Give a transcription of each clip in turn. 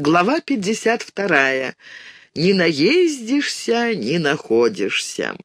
Глава 52. «Не наездишься, не находишься».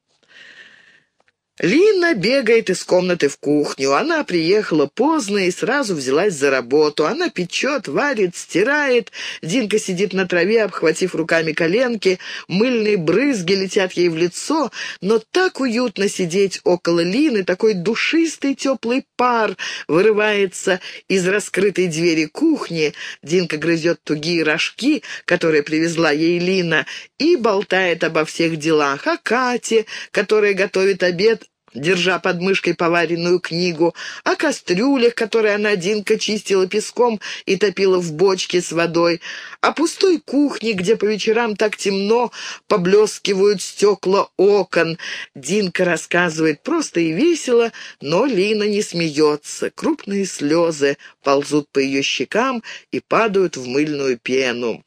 Лина бегает из комнаты в кухню. Она приехала поздно и сразу взялась за работу. Она печет, варит, стирает. Динка сидит на траве, обхватив руками коленки. Мыльные брызги летят ей в лицо. Но так уютно сидеть около Лины. Такой душистый теплый пар вырывается из раскрытой двери кухни. Динка грызет тугие рожки, которые привезла ей Лина, и болтает обо всех делах. О Кате, которая готовит обед держа под мышкой поваренную книгу, о кастрюлях, которые она Динка чистила песком и топила в бочке с водой, о пустой кухне, где по вечерам так темно поблескивают стекла окон. Динка рассказывает просто и весело, но Лина не смеется. Крупные слезы ползут по ее щекам и падают в мыльную пену.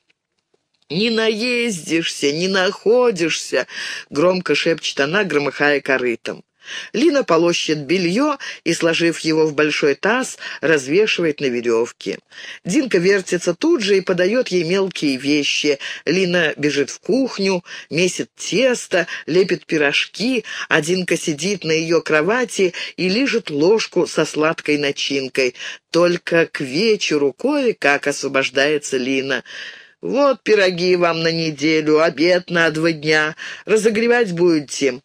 «Не наездишься, не находишься», — громко шепчет она, громыхая корытом. Лина полощет белье и, сложив его в большой таз, развешивает на веревке. Динка вертится тут же и подает ей мелкие вещи. Лина бежит в кухню, месит тесто, лепит пирожки, а Динка сидит на ее кровати и лижет ложку со сладкой начинкой. Только к вечеру кое-как освобождается Лина. «Вот пироги вам на неделю, обед на два дня. Разогревать будете».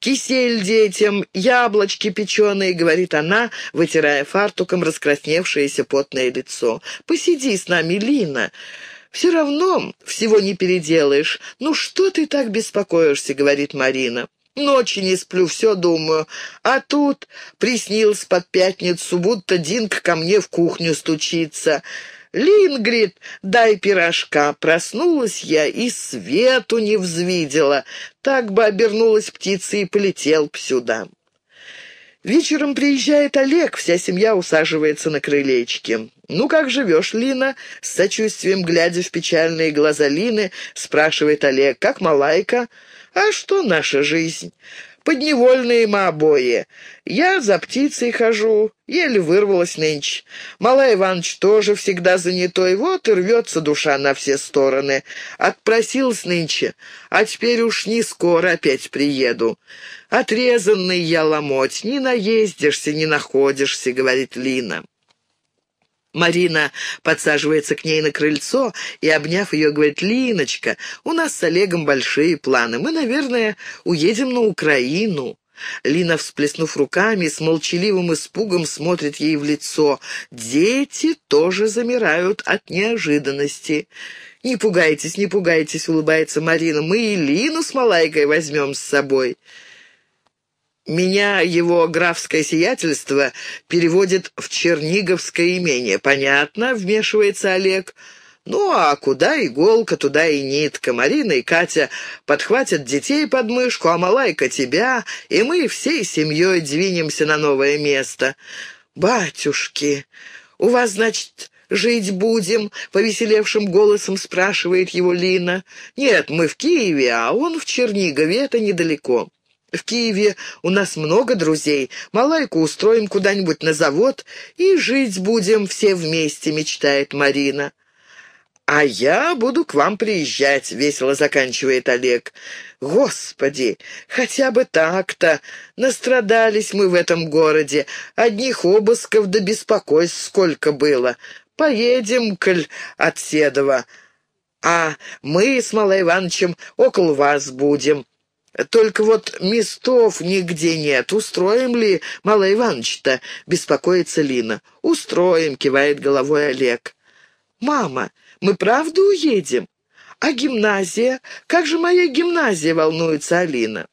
«Кисель детям, яблочки печеные», — говорит она, вытирая фартуком раскрасневшееся потное лицо. «Посиди с нами, Лина». «Все равно всего не переделаешь. Ну что ты так беспокоишься?» — говорит Марина. Ночи не сплю, все думаю. А тут приснился под пятницу, будто Динк ко мне в кухню стучится. «Лингрид, дай пирожка!» Проснулась я и свету не взвидела. Так бы обернулась птица и полетел б сюда. Вечером приезжает Олег, вся семья усаживается на крылечке. «Ну, как живешь, Лина?» С сочувствием, глядя в печальные глаза Лины, спрашивает Олег. «Как Малайка?» «А что наша жизнь?» Подневольные мы обои. Я за птицей хожу, еле вырвалась нынче. Малай Иванович тоже всегда занятой, вот и рвется душа на все стороны. Отпросилась нынче, а теперь уж не скоро опять приеду. Отрезанный я ломоть, не наездишься, не находишься, говорит Лина. Марина подсаживается к ней на крыльцо и, обняв ее, говорит, «Линочка, у нас с Олегом большие планы. Мы, наверное, уедем на Украину». Лина, всплеснув руками, с молчаливым испугом смотрит ей в лицо. Дети тоже замирают от неожиданности. «Не пугайтесь, не пугайтесь», — улыбается Марина. «Мы и Лину с Малайкой возьмем с собой». Меня его графское сиятельство переводит в Черниговское имение. Понятно, вмешивается Олег. Ну, а куда иголка, туда и нитка. Марина и Катя подхватят детей под мышку, а Малайка тебя, и мы всей семьей двинемся на новое место. «Батюшки, у вас, значит, жить будем?» — повеселевшим голосом спрашивает его Лина. «Нет, мы в Киеве, а он в Чернигове, это недалеко». В Киеве у нас много друзей. Малайку устроим куда-нибудь на завод и жить будем все вместе», — мечтает Марина. «А я буду к вам приезжать», — весело заканчивает Олег. «Господи, хотя бы так-то! Настрадались мы в этом городе. Одних обысков да беспокойств сколько было. Поедем, коль от Седова. А мы с Малой Ивановичем около вас будем. Только вот местов нигде нет. Устроим ли, Мала Иванович-то?» — беспокоится Лина. «Устроим», — кивает головой Олег. «Мама, мы правда уедем? А гимназия? Как же моя гимназия?» — волнуется Алина.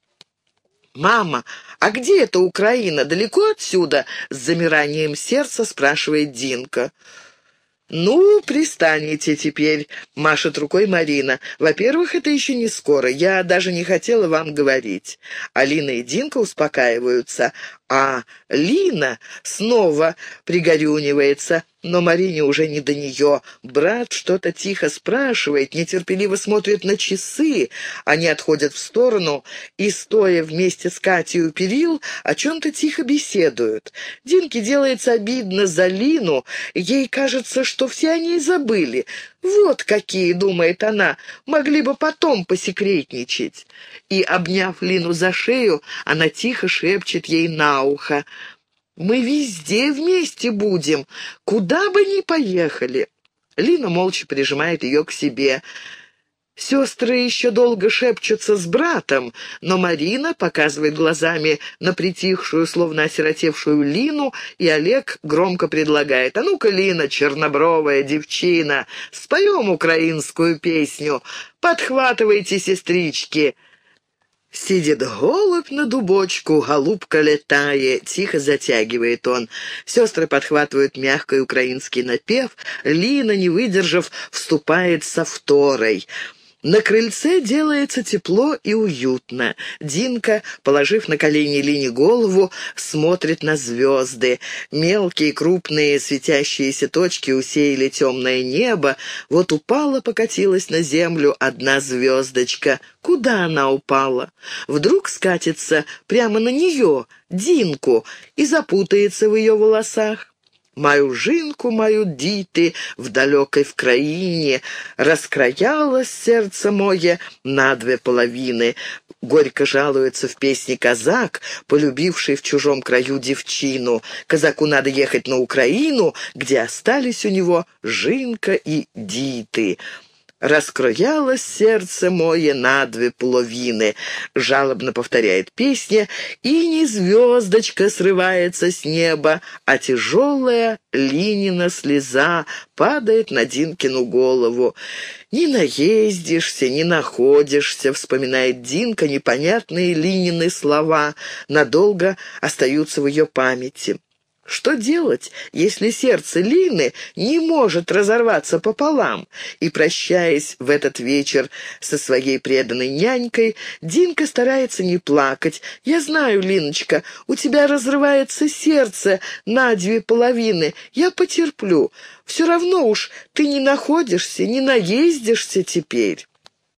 «Мама, а где эта Украина? Далеко отсюда?» — с замиранием сердца спрашивает Динка. «Ну, пристанете теперь», — машет рукой Марина. «Во-первых, это еще не скоро. Я даже не хотела вам говорить». Алина и Динка успокаиваются, а Лина снова пригорюнивается но Марине уже не до нее. Брат что-то тихо спрашивает, нетерпеливо смотрит на часы. Они отходят в сторону и, стоя вместе с Катей у перил, о чем-то тихо беседуют. Динке делается обидно за Лину. Ей кажется, что все они забыли. Вот какие, думает она, могли бы потом посекретничать. И, обняв Лину за шею, она тихо шепчет ей на ухо. «Мы везде вместе будем, куда бы ни поехали». Лина молча прижимает ее к себе. Сестры еще долго шепчутся с братом, но Марина показывает глазами на притихшую, словно осиротевшую Лину, и Олег громко предлагает. «А ну-ка, Лина, чернобровая девчина, споем украинскую песню. Подхватывайте, сестрички!» Сидит голубь на дубочку, голубка летает, тихо затягивает он. Сестры подхватывают мягкий украинский напев, Лина, не выдержав, вступает со второй — на крыльце делается тепло и уютно. Динка, положив на колени Лине голову, смотрит на звезды. Мелкие, крупные, светящиеся точки усеяли темное небо. Вот упала, покатилась на землю одна звездочка. Куда она упала? Вдруг скатится прямо на нее, Динку, и запутается в ее волосах. Мою жинку, мою діти в далекой в краине, раскраялось сердце мое на две половины. Горько жалуется в песне казак, полюбивший в чужом краю девчину. Казаку надо ехать на Украину, где остались у него жинка и диты. «Раскроялось сердце мое на две половины», — жалобно повторяет песня, и не звездочка срывается с неба, а тяжелая Линина слеза падает на Динкину голову. «Не наездишься, не находишься», — вспоминает Динка непонятные Линины слова, надолго остаются в ее памяти. Что делать, если сердце Лины не может разорваться пополам? И, прощаясь в этот вечер со своей преданной нянькой, Динка старается не плакать. «Я знаю, Линочка, у тебя разрывается сердце на две половины. Я потерплю. Все равно уж ты не находишься, не наездишься теперь».